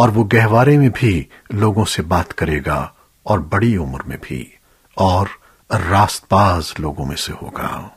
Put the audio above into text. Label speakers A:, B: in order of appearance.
A: और वो गहवारे में भी लोगों से बात करेगा और बड़ी उम्र में भी और रास्तबाज लोगों में से होगा।